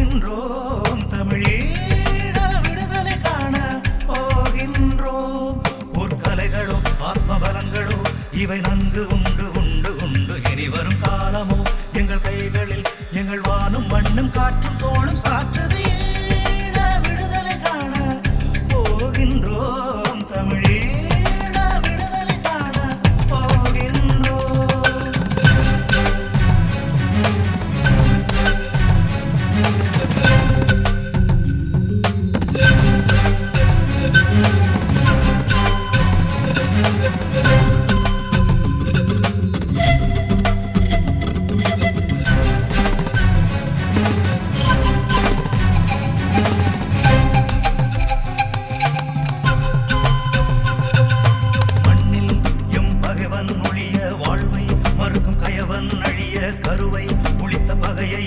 பிறக்கின்றோம் தமிழே விடுதலை காண போகின்றோம். ஒரு கலைகளோ ஆத்மபலங்களோ இவை நன்கு உண்டு உண்டு உண்டு. இனி வரும் காலமோ எங்கள் கைகளில் எங்கள் வானும் மண்ணும் காற்றும் தோளும் சாற்றுதே கருவை புளித்த பகையை